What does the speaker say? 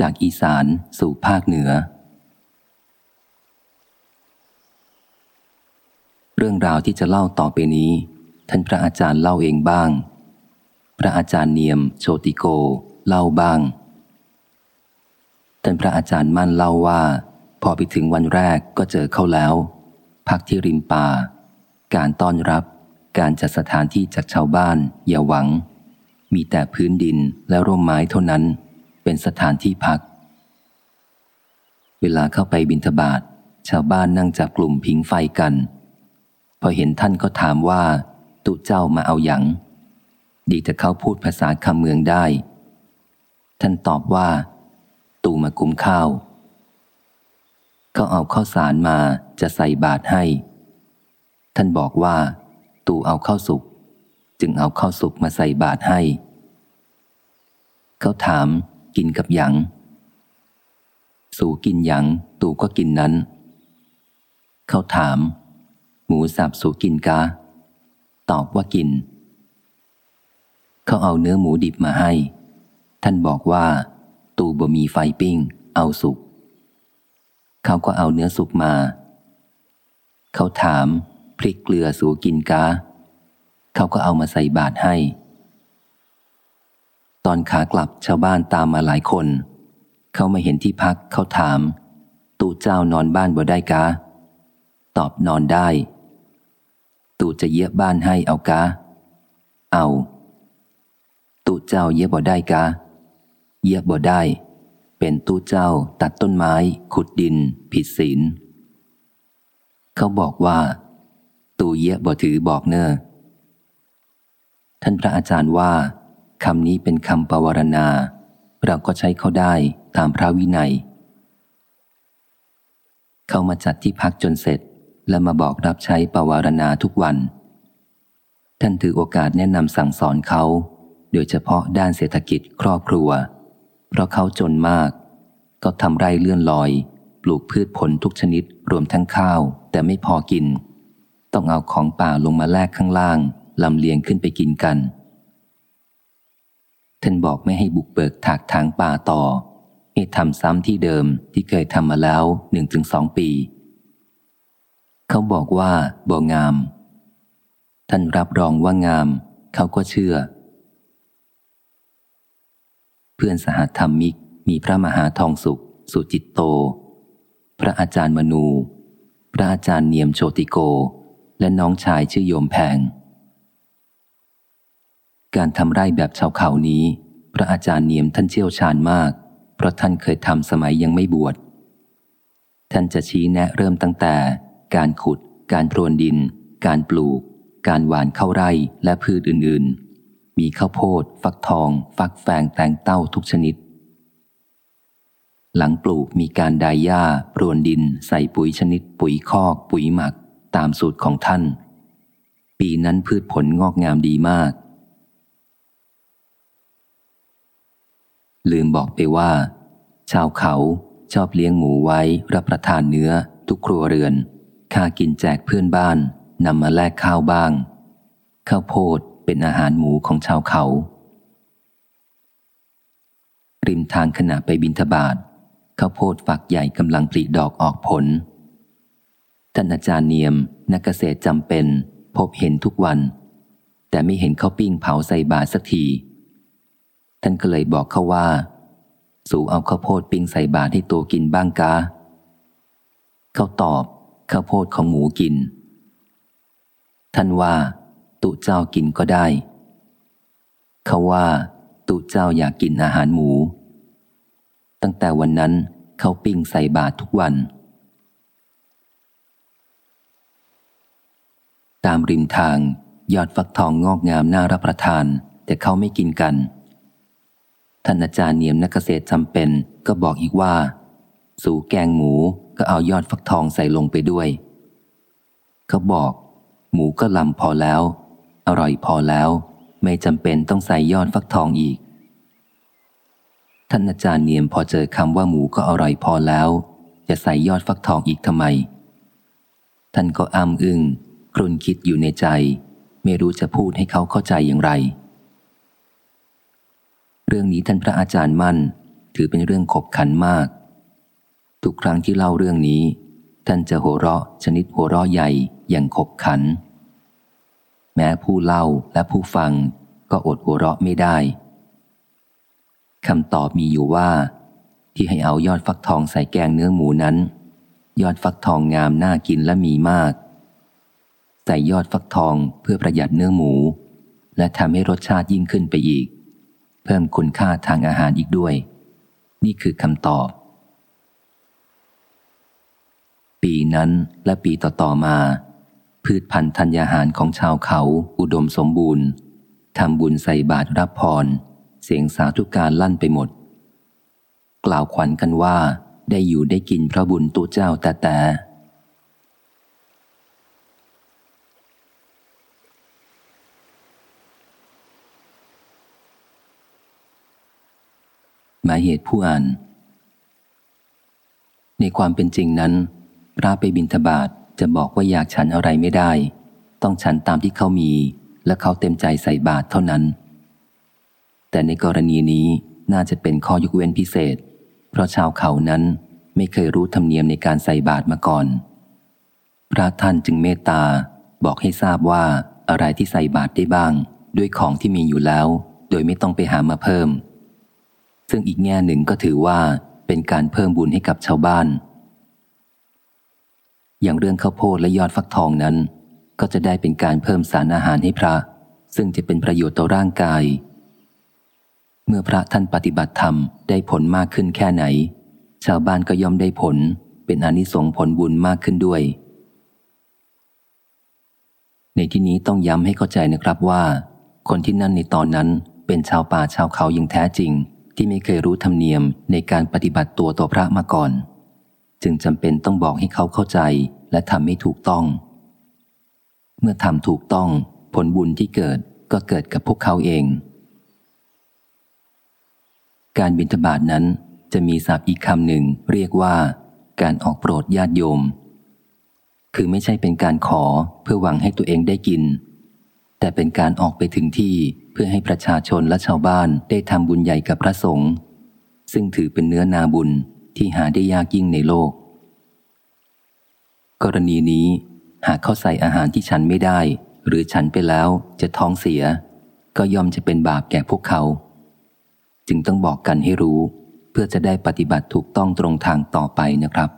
จากอีสานสู่ภาคเหนือ เรื่องราวที่จะเล่าต่อไปนี้ ท่านพระอาจารย์เล่าเองบ้าง พระอาจารย์เนียมโชติโก เล่าบ้าง ท่านพระอาจารย์มั่นเล่าว่า พอไปถึงวันแรกก็เจอเข้าแล้ว พักที่ริมป่า การต้อนรับ การจัดสถานที่จากชาวบ้าน อย่าหวัง มีแต่พื้นดินและร่มไม้เท่านั้น เป็นสถานที่พัก เวลาเข้าไปบินทบาทชาวบ้านนั่งจากกลุ่มผิงไฟกัน พอเห็นท่านก็ถามว่า ตุเจ้ามาเอาอยัางดีแต่เขาพูดภาษาคำเมืองได้ ท่านตอบว่า ตูมากุมข้าว เขาเอาข้าวสารมาจะใส่บาตรให้ ท่านบอกว่า ตูเอาข้าวสุก จึงเอาข้าวสุกมาใส่บาตรให้ เขาถาม กินกับหยัง สู่กินหยัง ตู่ก็กินนั้น เขาถาม หมูสับสู่กินกา ตอบว่ากิน เขาเอาเนื้อหมูดิบมาให้ ท่านบอกว่า ตู่บ่มีไฟปิ้ง เอาสุก เขาก็เอาเนื้อสุกมา เขาถาม พริกเกลือสู่กินกา เขาก็เอามาใส่บาตรให้ ตอนขากลับชาวบ้านตามมาหลายคน เขามาเห็นที่พักเขาถาม ตู่เจ้านอนบ้านบ่ได้กา ตอบนอนได้ ตู่จะเยียบบ้านให้เอากา เอา ตู่เจ้าเยียบบ่ได้กา เยียบบ่ได้ เป็นตู่เจ้าตัดต้นไม้ ขุดดิน ผิดศีล เขาบอกว่า ตู่เยียบบ่ถือบอกเนอท่านพระอาจารย์ว่า คำนี้เป็นคำปวารณา เราก็ใช้เขาได้ตามพระวินัย เขามาจัดที่พักจนเสร็จ และมาบอกรับใช้ปวารณาทุกวัน ท่านถือโอกาสแนะนำสั่งสอนเขา โดยเฉพาะด้านเศรษฐกิจครอบครัว เพราะเขาจนมาก ก็ทำไร่เลื่อนลอย ปลูกพืชผลทุกชนิดรวมทั้งข้าว แต่ไม่พอกิน ต้องเอาของป่าลงมาแลกข้างล่างลำเลียงขึ้นไปกินกัน ท่านบอกไม่ให้บุกเบิกถากทางป่าต่อ ให้ทำซ้ำที่เดิมที่เคยทำมาแล้วหนึ่งถึงสองปี เขาบอกว่าบ่งาม ท่านรับรองว่างาม เขาก็เชื่อ เพื่อนสหธรรมิกมีพระมหาทองสุข สุจิตโต พระอาจารย์มนู พระอาจารย์เนียมโชติโก และน้องชายชื่อโยมแพง การทำไร่แบบชาวเขานี้ พระอาจารย์เนียมท่านเชี่ยวชาญมาก เพราะท่านเคยทำสมัยยังไม่บวช ท่านจะชี้แนะเริ่มตั้งแต่ การขุด การพรวนดิน การปลูก การหว่านเข้าไร่และพืชอื่นๆ มีข้าวโพด ฟักทอง ฟักแฟงแตงเต้าทุกชนิด หลังปลูกมีการดายหญ้าปรวนดิน ใส่ปุ๋ยชนิด ปุ๋ยคอก ปุ๋ยหมัก ตามสูตรของท่าน ปีนั้นพืชผลงอกงามดีมาก ลืมบอกไปว่า ชาวเขาชอบเลี้ยงหมูไว้รับประทานเนื้อ ทุกครัวเรือน ค่ากินแจกเพื่อนบ้านนำมาแลกข้าวบ้าง ข้าวโพดเป็นอาหารหมูของชาวเขา ริมทางขณะไปบินทบาทข้าวโพดฝักใหญ่กำลังปลีดอกออกผล ท่านอาจารย์เนียม นักเกษตรจำเป็น พบเห็นทุกวัน แต่ไม่เห็นเขาวปิ้งเผาใส่บาตรสักที ท่านก็เลยบอกเขาว่า สู่เอาข้าวโพดปิ้งใส่บาตรให้ตัวกินบ้างกาเขาตอบข้าวโพดของหมูกิน ท่านว่า ตุเจ้ากินก็ได้ เขาว่า ตุเจ้าอยากกินอาหารหมู ตั้งแต่วันนั้นเขาปิ้งใส่บาตรทุกวัน ตามริมทางยอดฟักทองงอกงามน่ารับประทาน แต่เขาไม่กินกัน ท่านอาจารย์เนียมนักเกษตรจำเป็นก็บอกอีกว่า สู่แกงหมูก็เอายอดฟักทองใส่ลงไปด้วย เขาบอก หมูก็ลำพอแล้ว อร่อยพอแล้ว ไม่จำเป็นต้องใส่ยอดฟักทองอีก ท่านอาจารย์เนียมพอเจอคำว่าหมูก็อร่อยพอแล้ว จะใส่ยอดฟักทองอีกทำไม ท่านก็อ้ำอึง้งครุนคิดอยู่ในใจ ไม่รู้จะพูดให้เขาเข้าใจอย่างไร เรื่องนี้ท่านพระอาจารย์มั่น ถือเป็นเรื่องขบขันมาก ทุกครั้งที่เล่าเรื่องนี้ ท่านจะหัวเราะชนิดหัวเราะใหญ่อย่างขบขัน แม้ผู้เล่าและผู้ฟังก็อดหัวเราะไม่ได้คำตอบมีอยู่ว่า ที่ให้เอายอดฟักทองใส่แกงเนื้อหมูนั้น ยอดฟักทองงามน่ากินและมีมากใส่ยอดฟักทองเพื่อประหยัดเนื้อหมู และทำให้รสชาติยิ่งขึ้นไปอีก เพิ่มคุณค่าทางอาหารอีกด้วย นี่คือคำตอบ ปีนั้นและปีต่อๆมา พืชพันธุ์ธัญญาหารของชาวเขาอุดมสมบูรณ์ทำบุญใส่บาตรรับพร เสียงสาธุการลั่นไปหมด กล่าวขวัญกันว่าได้อยู่ได้กินพระบุญตุเจ้าแต่แต่ หมายเหตุผู้อ่าน ในความเป็นจริงนั้น พระไปบิณฑบาตจะบอกว่าอยากฉันอะไรไม่ได้ ต้องฉันตามที่เขามี และเขาเต็มใจใส่บาตรเท่านั้น แต่ในกรณีนี้น่าจะเป็นข้อยกเว้นพิเศษ เพราะชาวเขานั้นไม่เคยรู้ธรรมเนียมในการใส่บาตรมาก่อน พระท่านจึงเมตตาบอกให้ทราบว่าอะไรที่ใส่บาตรได้บ้าง ด้วยของที่มีอยู่แล้ว โดยไม่ต้องไปหามาเพิ่ม ซึ่งอีกแง่หนึ่งก็ถือว่าเป็นการเพิ่มบุญให้กับชาวบ้าน อย่างเรื่องข้าวโพดและยอดฟักทองนั้น ก็จะได้เป็นการเพิ่มสารอาหารให้พระ ซึ่งจะเป็นประโยชน์ต่อร่างกาย เมื่อพระท่านปฏิบัติธรรมได้ผลมากขึ้นแค่ไหน ชาวบ้านก็ย่อมได้ผลเป็นอนิสงส์ผลบุญมากขึ้นด้วย ในที่นี้ต้องย้ำให้เข้าใจนะครับว่า คนที่นั่นในตอนนั้นเป็นชาวป่าชาวเขาอย่างแท้จริง ที่ไม่เคยรู้ธรรมเนียมในการปฏิบัติตัวต่อพระมาก่อน จึงจำเป็นต้องบอกให้เขาเข้าใจและทำให้ถูกต้อง เมื่อทำถูกต้องผลบุญที่เกิดก็เกิดกับพวกเขาเอง การบิณฑบาตนั้นจะมีศัพท์อีกคำหนึ่งเรียกว่า การออกโปรดญาติโยม คือไม่ใช่เป็นการขอเพื่อหวังให้ตัวเองได้กิน แต่เป็นการออกไปถึงที่ พื่อให้ประชาชนและชาวบ้านได้ทำบุญใหญ่กับพระสงฆ์ซึ่งถือเป็นเนื้อนาบุญที่หาได้ยากยิ่งในโลก กรณีนี้หากเข้าใส่อาหารที่ฉันไม่ได้ หรือฉันไปแล้วจะท้องเสีย ก็ย่อมจะเป็นบาปแก่พวกเขา จึงต้องบอกกันให้รู้ เพื่อจะได้ปฏิบัติถูกต้องตรงทางต่อไปนะครับ